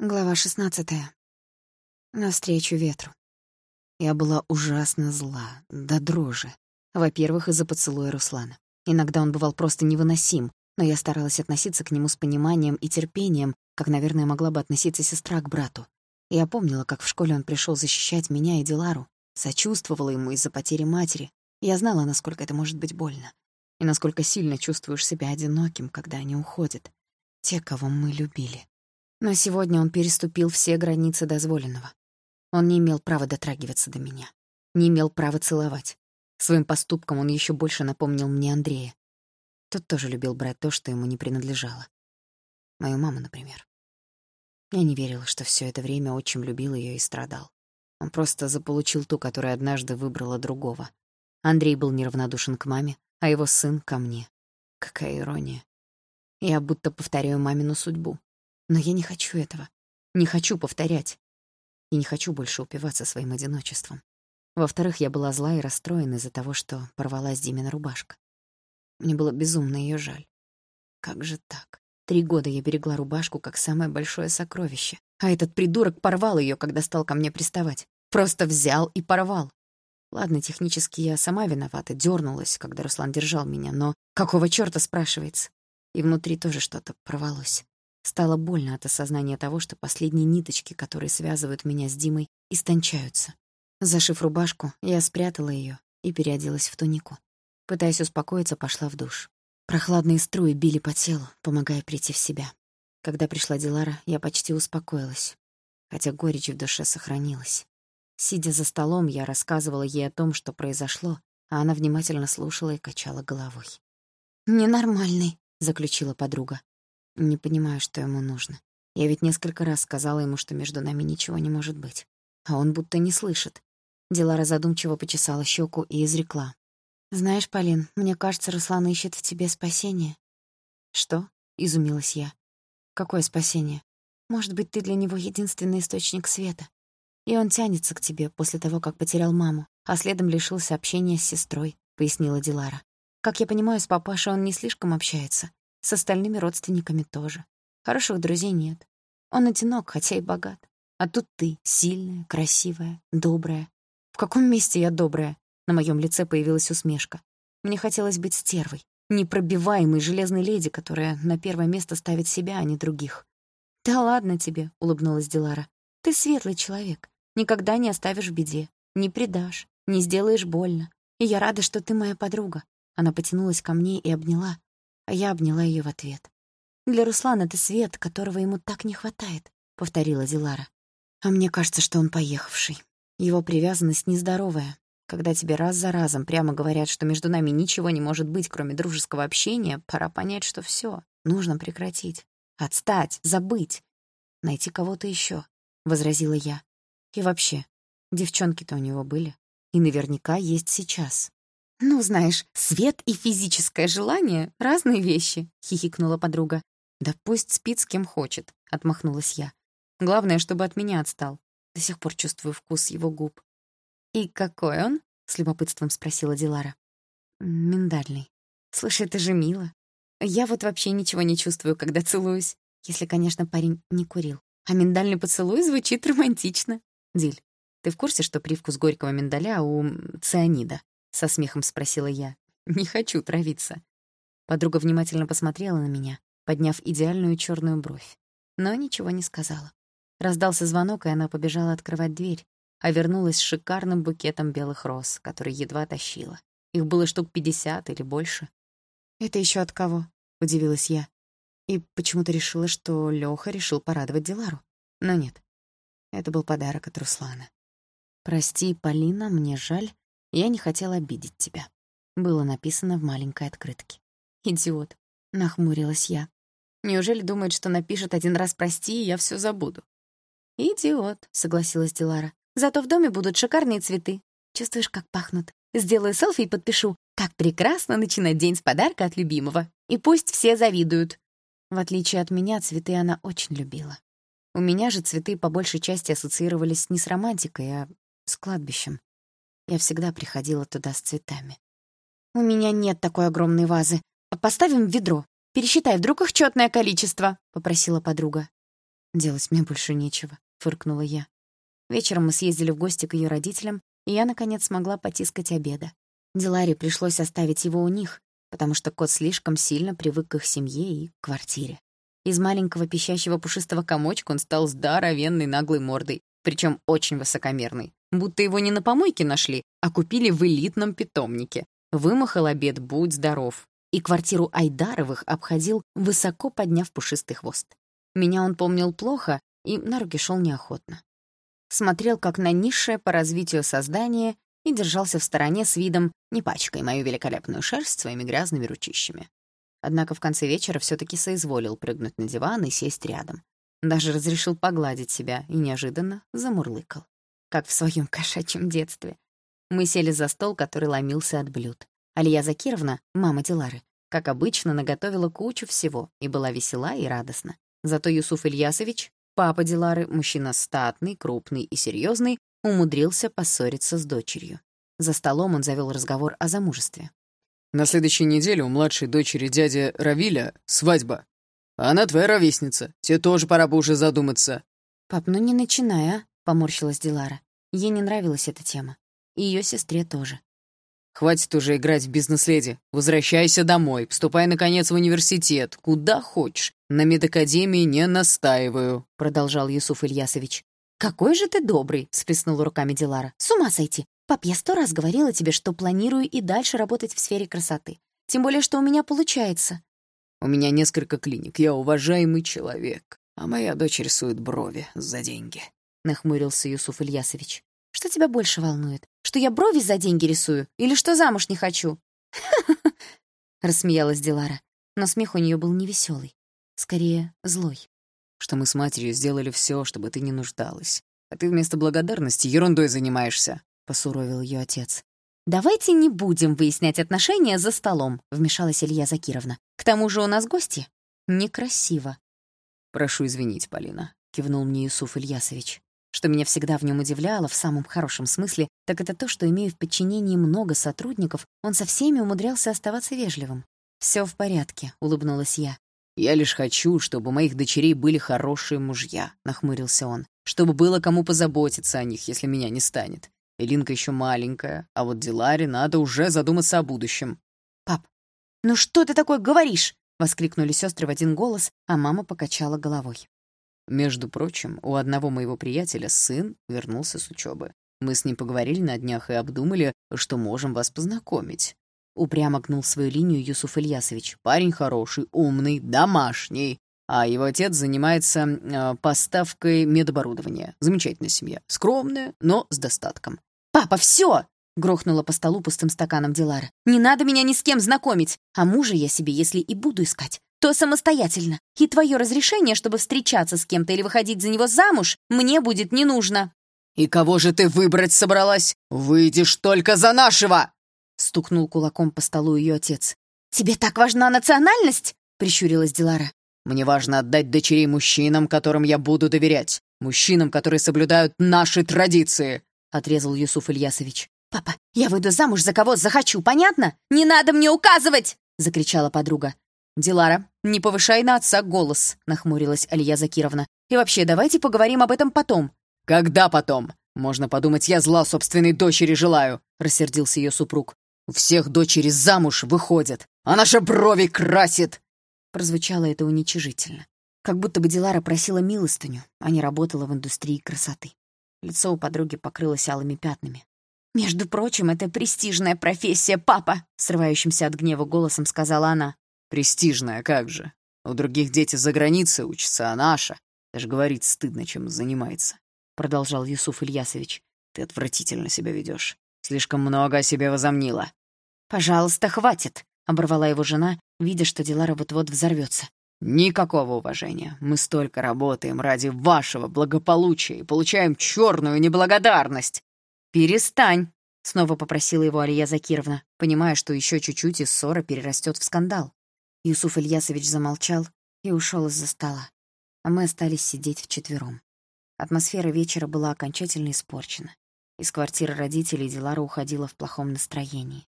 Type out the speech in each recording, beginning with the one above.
Глава шестнадцатая. Навстречу ветру. Я была ужасно зла, до дрожи. Во-первых, из-за поцелуя Руслана. Иногда он бывал просто невыносим, но я старалась относиться к нему с пониманием и терпением, как, наверное, могла бы относиться сестра к брату. Я помнила, как в школе он пришел защищать меня и Дилару, сочувствовала ему из-за потери матери. Я знала, насколько это может быть больно, и насколько сильно чувствуешь себя одиноким, когда они уходят. Те, кого мы любили. Но сегодня он переступил все границы дозволенного. Он не имел права дотрагиваться до меня, не имел права целовать. Своим поступком он еще больше напомнил мне Андрея. Тот тоже любил брать то, что ему не принадлежало. Мою маму, например. Я не верила, что все это время отчим любил ее и страдал. Он просто заполучил ту, которая однажды выбрала другого. Андрей был неравнодушен к маме, а его сын — ко мне. Какая ирония. Я будто повторяю мамину судьбу. Но я не хочу этого. Не хочу повторять. И не хочу больше упиваться своим одиночеством. Во-вторых, я была зла и расстроена из-за того, что порвалась Димина рубашка. Мне было безумно ее жаль. Как же так? Три года я берегла рубашку как самое большое сокровище, а этот придурок порвал ее, когда стал ко мне приставать. Просто взял и порвал. Ладно, технически я сама виновата, дернулась, когда Руслан держал меня, но какого чёрта спрашивается? И внутри тоже что-то порвалось. Стало больно от осознания того, что последние ниточки, которые связывают меня с Димой, истончаются. Зашив рубашку, я спрятала ее и переоделась в тунику. Пытаясь успокоиться, пошла в душ. Прохладные струи били по телу, помогая прийти в себя. Когда пришла Дилара, я почти успокоилась, хотя горечь в душе сохранилась. Сидя за столом, я рассказывала ей о том, что произошло, а она внимательно слушала и качала головой. «Ненормальный», — заключила подруга. Не понимаю, что ему нужно. Я ведь несколько раз сказала ему, что между нами ничего не может быть. А он будто не слышит. Дилара задумчиво почесала щеку и изрекла. «Знаешь, Полин, мне кажется, Руслан ищет в тебе спасение». «Что?» — изумилась я. «Какое спасение? Может быть, ты для него единственный источник света. И он тянется к тебе после того, как потерял маму, а следом лишился общения с сестрой», — пояснила Дилара. «Как я понимаю, с папашей он не слишком общается. С остальными родственниками тоже. Хороших друзей нет. Он одинок, хотя и богат. А тут ты, сильная, красивая, добрая. В каком месте я добрая? На моем лице появилась усмешка. Мне хотелось быть стервой, непробиваемой железной леди, которая на первое место ставит себя, а не других. «Да ладно тебе», — улыбнулась Дилара. «Ты светлый человек. Никогда не оставишь в беде, не предашь, не сделаешь больно. И я рада, что ты моя подруга». Она потянулась ко мне и обняла, а я обняла ее в ответ. «Для Руслана ты свет, которого ему так не хватает», — повторила Дилара. «А мне кажется, что он поехавший. Его привязанность нездоровая. Когда тебе раз за разом прямо говорят, что между нами ничего не может быть, кроме дружеского общения, пора понять, что все, нужно прекратить. Отстать, забыть. Найти кого-то еще, возразила я. И вообще, девчонки-то у него были. И наверняка есть сейчас. «Ну, знаешь, свет и физическое желание — разные вещи», — хихикнула подруга. «Да пусть спит с кем хочет», — отмахнулась я. «Главное, чтобы от меня отстал. До сих пор чувствую вкус его губ». «И какой он?» — с любопытством спросила Дилара. «Миндальный. Слушай, это же мило. Я вот вообще ничего не чувствую, когда целуюсь. Если, конечно, парень не курил. А миндальный поцелуй звучит романтично. Диль, ты в курсе, что привкус горького миндаля у цианида?» — со смехом спросила я. «Не хочу травиться». Подруга внимательно посмотрела на меня, подняв идеальную черную бровь, но ничего не сказала. Раздался звонок, и она побежала открывать дверь, а вернулась с шикарным букетом белых роз, который едва тащила. Их было штук пятьдесят или больше. «Это еще от кого?» — удивилась я. И почему-то решила, что Лёха решил порадовать Дилару. Но нет, это был подарок от Руслана. «Прости, Полина, мне жаль, «Я не хотела обидеть тебя», — было написано в маленькой открытке. «Идиот», — нахмурилась я. «Неужели думает, что напишет один раз «прости», и я все забуду?» «Идиот», — согласилась Дилара. «Зато в доме будут шикарные цветы. Чувствуешь, как пахнут? Сделаю селфи и подпишу. Как прекрасно начинать день с подарка от любимого. И пусть все завидуют». В отличие от меня, цветы она очень любила. У меня же цветы по большей части ассоциировались не с романтикой, а с кладбищем. Я всегда приходила туда с цветами. «У меня нет такой огромной вазы. Поставим в ведро. Пересчитай, вдруг их чётное количество», — попросила подруга. «Делать мне больше нечего», — фыркнула я. Вечером мы съездили в гости к ее родителям, и я, наконец, смогла потискать обеда. Диларе пришлось оставить его у них, потому что кот слишком сильно привык к их семье и квартире. Из маленького пищащего пушистого комочка он стал здоровенной наглой мордой, причем очень высокомерный, будто его не на помойке нашли, а купили в элитном питомнике. Вымахал обед «Будь здоров», и квартиру Айдаровых обходил, высоко подняв пушистый хвост. Меня он помнил плохо и на руки шел неохотно. Смотрел как на низшее по развитию создание и держался в стороне с видом «не пачкай мою великолепную шерсть своими грязными ручищами». Однако в конце вечера все таки соизволил прыгнуть на диван и сесть рядом. Даже разрешил погладить себя и неожиданно замурлыкал. Как в своем кошачьем детстве. Мы сели за стол, который ломился от блюд. Алия Закировна, мама Дилары, как обычно, наготовила кучу всего и была весела и радостна. Зато Юсуф Ильясович, папа Дилары, мужчина статный, крупный и серьезный, умудрился поссориться с дочерью. За столом он завел разговор о замужестве. На следующей неделе у младшей дочери дяди Равиля свадьба. Она твоя ровесница. Тебе тоже пора бы уже задуматься». «Пап, ну не начинай, а?» — поморщилась Дилара. Ей не нравилась эта тема. И ее сестре тоже. «Хватит уже играть в бизнес-леди. Возвращайся домой. Поступай, наконец, в университет. Куда хочешь. На медакадемии не настаиваю», — продолжал Юсуф Ильясович. «Какой же ты добрый!» — сплеснула руками Дилара. «С ума сойти! «Пап, я сто раз говорила тебе, что планирую и дальше работать в сфере красоты. Тем более, что у меня получается». «У меня несколько клиник, я уважаемый человек, а моя дочь рисует брови за деньги», — нахмурился Юсуф Ильясович. «Что тебя больше волнует? Что я брови за деньги рисую? Или что замуж не хочу?» рассмеялась Дилара. Но смех у нее был невеселый, скорее злой. «Что мы с матерью сделали все, чтобы ты не нуждалась. А ты вместо благодарности ерундой занимаешься посуровил ее отец. «Давайте не будем выяснять отношения за столом», — вмешалась Илья Закировна. «К тому же у нас гости. Некрасиво». «Прошу извинить, Полина», — кивнул мне Юсуф Ильясович. Что меня всегда в нем удивляло, в самом хорошем смысле, так это то, что, имея в подчинении много сотрудников, он со всеми умудрялся оставаться вежливым. Все в порядке», — улыбнулась я. «Я лишь хочу, чтобы у моих дочерей были хорошие мужья», — нахмурился он. «Чтобы было кому позаботиться о них, если меня не станет. Элинка еще маленькая, а вот Диларе надо уже задуматься о будущем. «Пап, ну что ты такое говоришь?» — воскликнули сестры в один голос, а мама покачала головой. Между прочим, у одного моего приятеля сын вернулся с учебы. Мы с ним поговорили на днях и обдумали, что можем вас познакомить. Упрямо гнул свою линию Юсуф Ильясович. Парень хороший, умный, домашний. А его отец занимается э, поставкой медоборудования. Замечательная семья. Скромная, но с достатком. «Папа, все!» — грохнула по столу пустым стаканом Дилара. «Не надо меня ни с кем знакомить. А мужа я себе, если и буду искать, то самостоятельно. И твое разрешение, чтобы встречаться с кем-то или выходить за него замуж, мне будет не нужно». «И кого же ты выбрать собралась? Выйдешь только за нашего!» — стукнул кулаком по столу ее отец. «Тебе так важна национальность?» — прищурилась Дилара. «Мне важно отдать дочерей мужчинам, которым я буду доверять. Мужчинам, которые соблюдают наши традиции. — отрезал Юсуф Ильясович. «Папа, я выйду замуж за кого захочу, понятно? Не надо мне указывать!» — закричала подруга. «Дилара, не повышай на отца голос», — нахмурилась Алия Закировна. «И вообще, давайте поговорим об этом потом». «Когда потом? Можно подумать, я зла собственной дочери желаю», — рассердился ее супруг. «У всех дочери замуж выходят, а наша брови красит!» Прозвучало это уничижительно. Как будто бы Дилара просила милостыню, а не работала в индустрии красоты. Лицо у подруги покрылось алыми пятнами. «Между прочим, это престижная профессия, папа!» Срывающимся от гнева голосом сказала она. «Престижная, как же. У других дети за границей учатся, а наша... Даже говорить стыдно, чем занимается», — продолжал Юсуф Ильясович. «Ты отвратительно себя ведешь. Слишком много о себе возомнила». «Пожалуйста, хватит!» — оборвала его жена, видя, что Дилара вот-вот взорвется. Никакого уважения. Мы столько работаем ради вашего благополучия и получаем черную неблагодарность. Перестань, снова попросила его Алия Закировна, понимая, что еще чуть-чуть и ссора перерастет в скандал. Юсуф Ильясович замолчал и ушел из-за стола, а мы остались сидеть вчетвером. Атмосфера вечера была окончательно испорчена. Из квартиры родителей Дилара уходила в плохом настроении.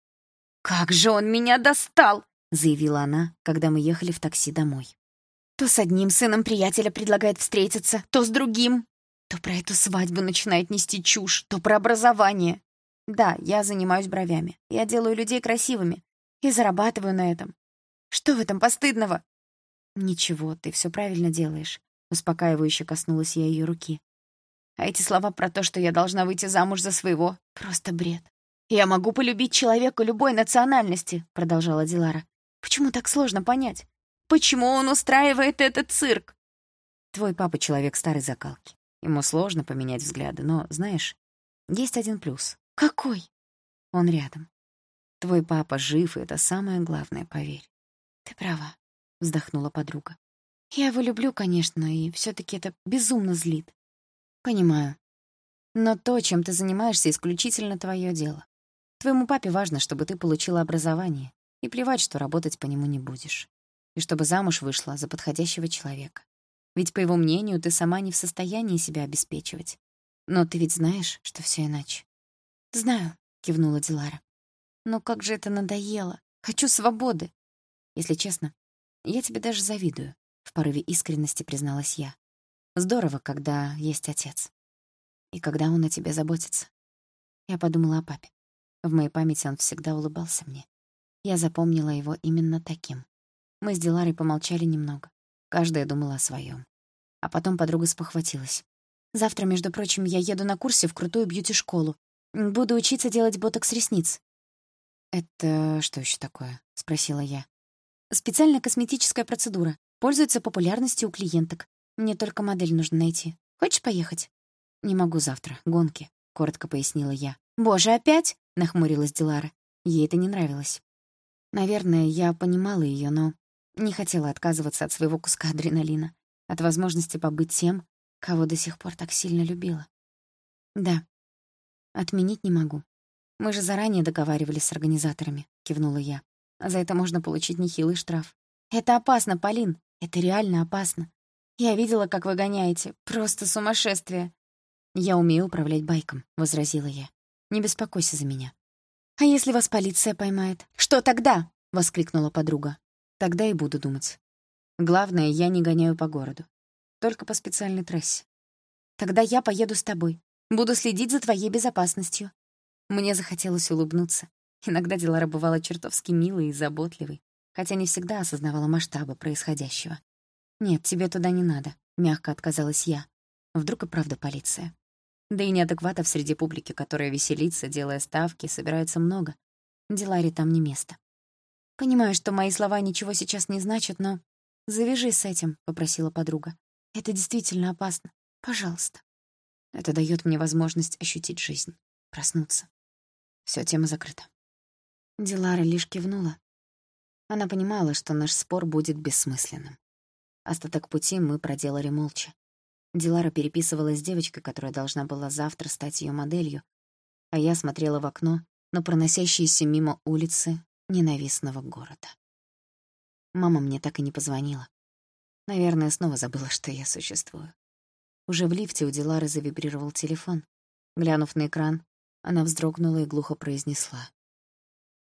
«Как же он меня достал!» — заявила она, когда мы ехали в такси домой. То с одним сыном приятеля предлагает встретиться, то с другим. То про эту свадьбу начинает нести чушь, то про образование. Да, я занимаюсь бровями. Я делаю людей красивыми. И зарабатываю на этом. Что в этом постыдного? Ничего, ты все правильно делаешь. Успокаивающе коснулась я ее руки. А эти слова про то, что я должна выйти замуж за своего, просто бред. «Я могу полюбить человека любой национальности», — продолжала Дилара. «Почему так сложно понять? Почему он устраивает этот цирк?» «Твой папа человек старой закалки. Ему сложно поменять взгляды, но, знаешь, есть один плюс. Какой? Он рядом. Твой папа жив, и это самое главное, поверь. Ты права, вздохнула подруга. Я его люблю, конечно, и все таки это безумно злит. Понимаю. Но то, чем ты занимаешься, исключительно твое дело. Твоему папе важно, чтобы ты получила образование, и плевать, что работать по нему не будешь. И чтобы замуж вышла за подходящего человека. Ведь, по его мнению, ты сама не в состоянии себя обеспечивать. Но ты ведь знаешь, что все иначе. «Знаю», — кивнула Дилара. «Но как же это надоело! Хочу свободы!» «Если честно, я тебе даже завидую», — в порыве искренности призналась я. «Здорово, когда есть отец. И когда он о тебе заботится». Я подумала о папе. В моей памяти он всегда улыбался мне. Я запомнила его именно таким. Мы с Диларой помолчали немного. Каждая думала о своем. А потом подруга спохватилась. «Завтра, между прочим, я еду на курсе в крутую бьюти-школу. Буду учиться делать ботокс ресниц». «Это что еще такое?» — спросила я. «Специальная косметическая процедура. Пользуется популярностью у клиенток. Мне только модель нужно найти. Хочешь поехать?» «Не могу завтра. Гонки», — коротко пояснила я. «Боже, опять?» — нахмурилась Дилара. Ей это не нравилось. Наверное, я понимала ее, но не хотела отказываться от своего куска адреналина, от возможности побыть тем, кого до сих пор так сильно любила. Да, Отменить не могу. Мы же заранее договаривались с организаторами, кивнула я. За это можно получить нехилый штраф. Это опасно, Полин. Это реально опасно. Я видела, как вы гоняете. Просто сумасшествие. Я умею управлять байком, возразила я. Не беспокойся за меня. А если вас полиция поймает? Что тогда? воскликнула подруга. Тогда и буду думать. Главное, я не гоняю по городу. Только по специальной трассе. Тогда я поеду с тобой. Буду следить за твоей безопасностью». Мне захотелось улыбнуться. Иногда Дилара бывала чертовски милой и заботливой, хотя не всегда осознавала масштабы происходящего. «Нет, тебе туда не надо», — мягко отказалась я. Вдруг и правда полиция. Да и неадекватов среди публики, которая веселится, делая ставки, собирается много. Диларе там не место. «Понимаю, что мои слова ничего сейчас не значат, но...» «Завяжи с этим», — попросила подруга. «Это действительно опасно. Пожалуйста». Это дает мне возможность ощутить жизнь, проснуться. Все, тема закрыта. Дилара лишь кивнула. Она понимала, что наш спор будет бессмысленным. Остаток пути мы проделали молча. Дилара переписывалась с девочкой, которая должна была завтра стать ее моделью, а я смотрела в окно на проносящиеся мимо улицы ненавистного города. Мама мне так и не позвонила. Наверное, снова забыла, что я существую. Уже в лифте у Дилары завибрировал телефон. Глянув на экран, она вздрогнула и глухо произнесла.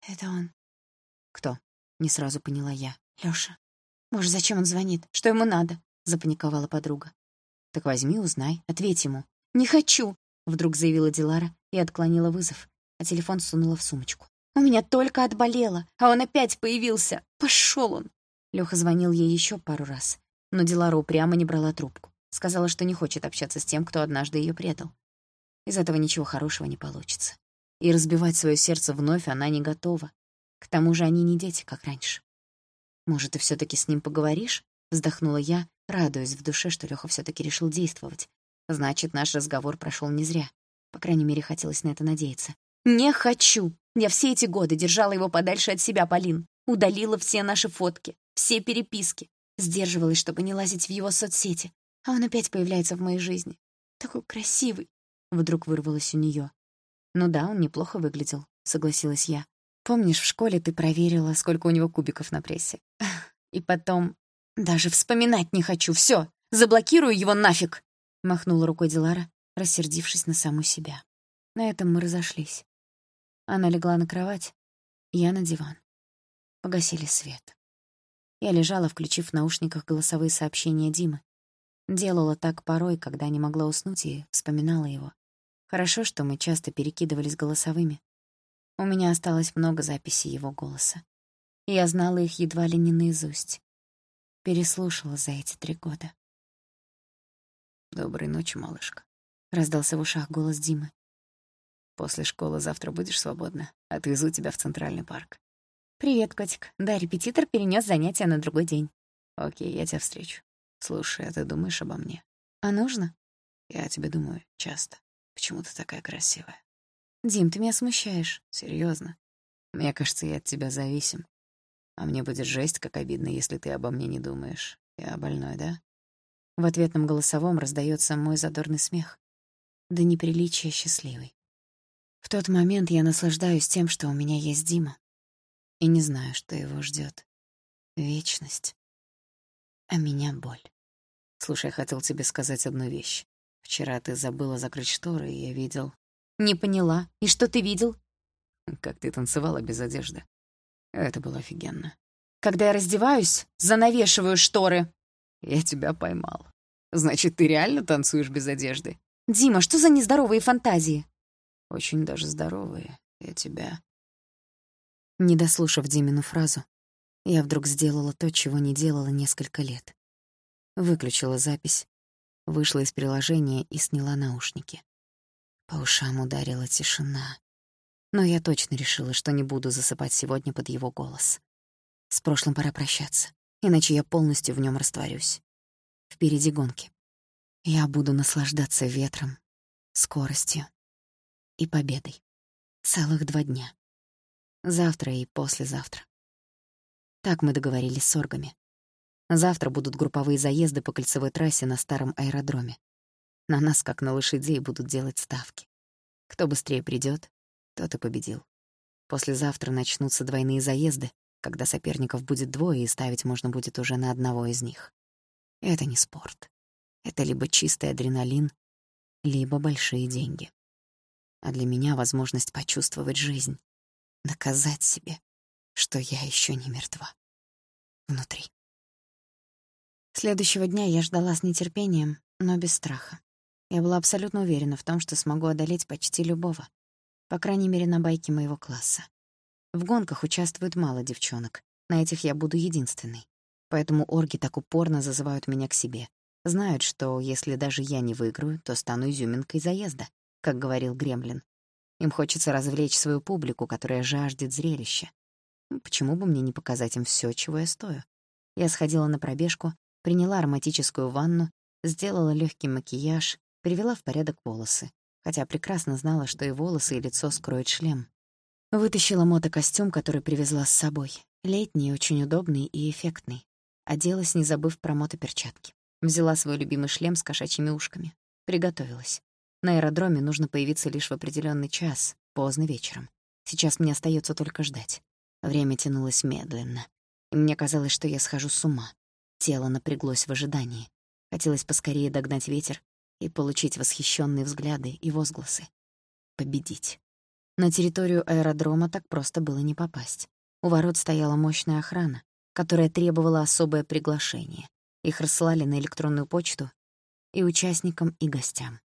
«Это он». «Кто?» — не сразу поняла я. «Лёша». «Боже, зачем он звонит? Что ему надо?» — запаниковала подруга. «Так возьми, узнай, ответь ему». «Не хочу!» — вдруг заявила Дилара и отклонила вызов, а телефон сунула в сумочку. «У меня только отболело, а он опять появился. Пошел он!» Лёха звонил ей еще пару раз, но Дилара упрямо не брала трубку. Сказала, что не хочет общаться с тем, кто однажды ее предал. Из этого ничего хорошего не получится. И разбивать свое сердце вновь она не готова. К тому же они не дети, как раньше. «Может, ты все таки с ним поговоришь?» — вздохнула я, радуясь в душе, что Лёха все таки решил действовать. Значит, наш разговор прошел не зря. По крайней мере, хотелось на это надеяться. «Не хочу! Я все эти годы держала его подальше от себя, Полин. Удалила все наши фотки, все переписки. Сдерживалась, чтобы не лазить в его соцсети. А он опять появляется в моей жизни. Такой красивый. Вдруг вырвалось у нее. Ну да, он неплохо выглядел, согласилась я. Помнишь, в школе ты проверила, сколько у него кубиков на прессе? И потом... Даже вспоминать не хочу. Все, заблокирую его нафиг! Махнула рукой Дилара, рассердившись на саму себя. На этом мы разошлись. Она легла на кровать, я на диван. Погасили свет. Я лежала, включив в наушниках голосовые сообщения Димы. Делала так порой, когда не могла уснуть и вспоминала его. Хорошо, что мы часто перекидывались голосовыми. У меня осталось много записей его голоса. И я знала их едва ли не наизусть. Переслушала за эти три года. «Доброй ночи, малышка», — раздался в ушах голос Димы. «После школы завтра будешь свободна. Отвезу тебя в Центральный парк». «Привет, котик. Да, репетитор перенес занятия на другой день». «Окей, я тебя встречу. Слушай, а ты думаешь обо мне?» «А нужно?» «Я о тебе думаю часто. Почему ты такая красивая?» «Дим, ты меня смущаешь». Серьезно? Мне кажется, я от тебя зависим. А мне будет жесть, как обидно, если ты обо мне не думаешь. Я больной, да?» В ответном голосовом раздается мой задорный смех. Да неприличие счастливый. В тот момент я наслаждаюсь тем, что у меня есть Дима и не знаю, что его ждет. Вечность. А меня боль. Слушай, я хотел тебе сказать одну вещь. Вчера ты забыла закрыть шторы, и я видел... Не поняла. И что ты видел? Как ты танцевала без одежды. Это было офигенно. Когда я раздеваюсь, занавешиваю шторы. Я тебя поймал. Значит, ты реально танцуешь без одежды? Дима, что за нездоровые фантазии? Очень даже здоровые. Я тебя... Не дослушав Димину фразу, я вдруг сделала то, чего не делала несколько лет. Выключила запись, вышла из приложения и сняла наушники. По ушам ударила тишина. Но я точно решила, что не буду засыпать сегодня под его голос. С прошлым пора прощаться, иначе я полностью в нем растворюсь. Впереди гонки. Я буду наслаждаться ветром, скоростью и победой. Целых два дня. Завтра и послезавтра. Так мы договорились с оргами. Завтра будут групповые заезды по кольцевой трассе на старом аэродроме. На нас, как на лошадей, будут делать ставки. Кто быстрее придет, тот и победил. Послезавтра начнутся двойные заезды, когда соперников будет двое, и ставить можно будет уже на одного из них. Это не спорт. Это либо чистый адреналин, либо большие деньги. А для меня возможность почувствовать жизнь, доказать себе, что я еще не мертва. Внутри. Следующего дня я ждала с нетерпением, но без страха. Я была абсолютно уверена в том, что смогу одолеть почти любого. По крайней мере, на байке моего класса. В гонках участвует мало девчонок. На этих я буду единственной. Поэтому орги так упорно зазывают меня к себе. Знают, что если даже я не выиграю, то стану изюминкой заезда, как говорил Гремлин. Им хочется развлечь свою публику, которая жаждет зрелища. Почему бы мне не показать им все, чего я стою? Я сходила на пробежку, приняла ароматическую ванну, сделала легкий макияж, привела в порядок волосы, хотя прекрасно знала, что и волосы, и лицо скроет шлем. Вытащила мотокостюм, который привезла с собой. Летний, очень удобный и эффектный. Оделась, не забыв про мотоперчатки. Взяла свой любимый шлем с кошачьими ушками. Приготовилась. На аэродроме нужно появиться лишь в определенный час, поздно вечером. Сейчас мне остается только ждать. Время тянулось медленно, и мне казалось, что я схожу с ума. Тело напряглось в ожидании. Хотелось поскорее догнать ветер и получить восхищенные взгляды и возгласы. Победить. На территорию аэродрома так просто было не попасть. У ворот стояла мощная охрана, которая требовала особое приглашение. Их рассылали на электронную почту и участникам, и гостям.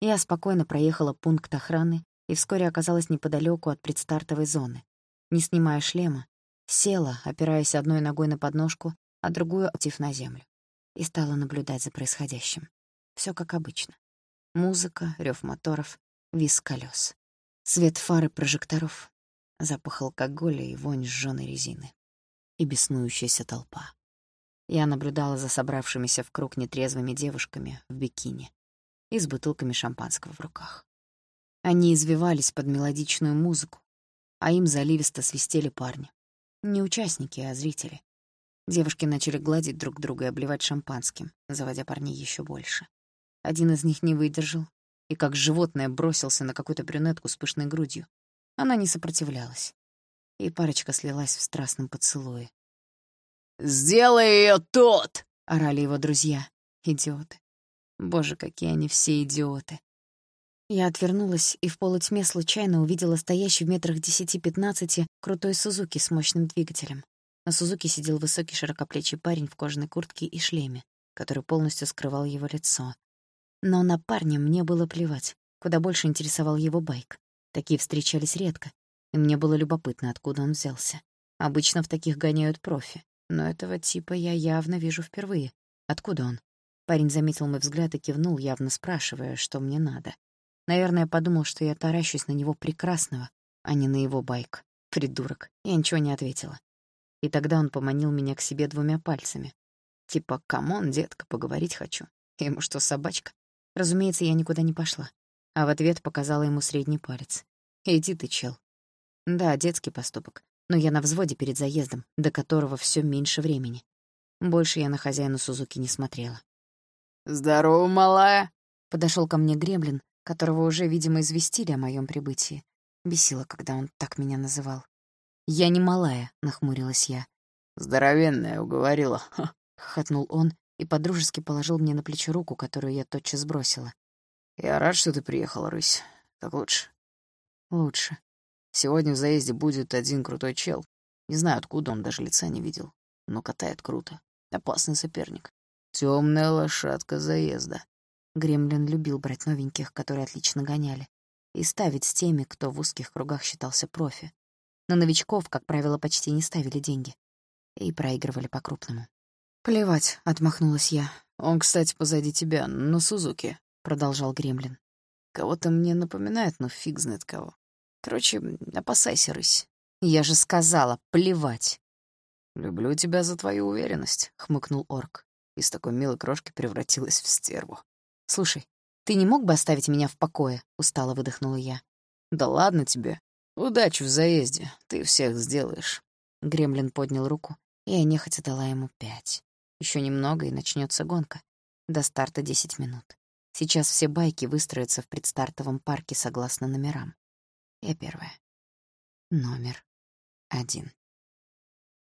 Я спокойно проехала пункт охраны и вскоре оказалась неподалеку от предстартовой зоны. Не снимая шлема, села, опираясь одной ногой на подножку, а другую отив на землю, и стала наблюдать за происходящим. Все как обычно. Музыка, рев моторов, визг колес, свет фары прожекторов, запах алкоголя и вонь сжёной резины. И беснующаяся толпа. Я наблюдала за собравшимися в круг нетрезвыми девушками в бикини, и с бутылками шампанского в руках. Они извивались под мелодичную музыку, а им заливисто свистели парни. Не участники, а зрители. Девушки начали гладить друг друга и обливать шампанским, заводя парней еще больше. Один из них не выдержал и как животное бросился на какую-то брюнетку с пышной грудью. Она не сопротивлялась, и парочка слилась в страстном поцелуе. «Сделай ее тут!» — орали его друзья. Идиоты. Боже, какие они все идиоты. Я отвернулась и в полутьме случайно увидела стоящий в метрах десяти-пятнадцати крутой Сузуки с мощным двигателем. На Сузуке сидел высокий широкоплечий парень в кожаной куртке и шлеме, который полностью скрывал его лицо. Но на парня мне было плевать. Куда больше интересовал его байк. Такие встречались редко, и мне было любопытно, откуда он взялся. Обычно в таких гоняют профи, но этого типа я явно вижу впервые. Откуда он? Парень заметил мой взгляд и кивнул, явно спрашивая, что мне надо. Наверное, подумал, что я таращусь на него прекрасного, а не на его байк. Придурок. Я ничего не ответила. И тогда он поманил меня к себе двумя пальцами. Типа, come on, детка, поговорить хочу. Ему что, собачка? Разумеется, я никуда не пошла. А в ответ показала ему средний палец. «Иди ты, чел». Да, детский поступок. Но я на взводе перед заездом, до которого все меньше времени. Больше я на хозяина Сузуки не смотрела. «Здорово, малая!» Подошел ко мне гремлин, которого уже, видимо, известили о моем прибытии. Бесило, когда он так меня называл. «Я не малая», — нахмурилась я. «Здоровенная, уговорила», — хохотнул он и подружески положил мне на плечо руку, которую я тотчас сбросила. «Я рад, что ты приехала, Рысь. Так лучше». «Лучше». «Сегодня в заезде будет один крутой чел. Не знаю, откуда он, даже лица не видел. Но катает круто. Опасный соперник. Темная лошадка заезда». Гремлин любил брать новеньких, которые отлично гоняли, и ставить с теми, кто в узких кругах считался профи. На новичков, как правило, почти не ставили деньги. И проигрывали по-крупному. «Плевать», — отмахнулась я. «Он, кстати, позади тебя, на Сузуке», — продолжал Гремлин. «Кого-то мне напоминает, но фиг знает кого. Короче, опасайся, рысь». «Я же сказала, плевать». «Люблю тебя за твою уверенность», — хмыкнул орк. Из такой милой крошки превратилась в стерву. «Слушай, ты не мог бы оставить меня в покое?» — устало выдохнула я. «Да ладно тебе. Удачи в заезде. Ты всех сделаешь». Гремлин поднял руку, и я нехотя дала ему пять. Еще немного, и начнется гонка. До старта десять минут. Сейчас все байки выстроятся в предстартовом парке согласно номерам. Я первая. Номер один.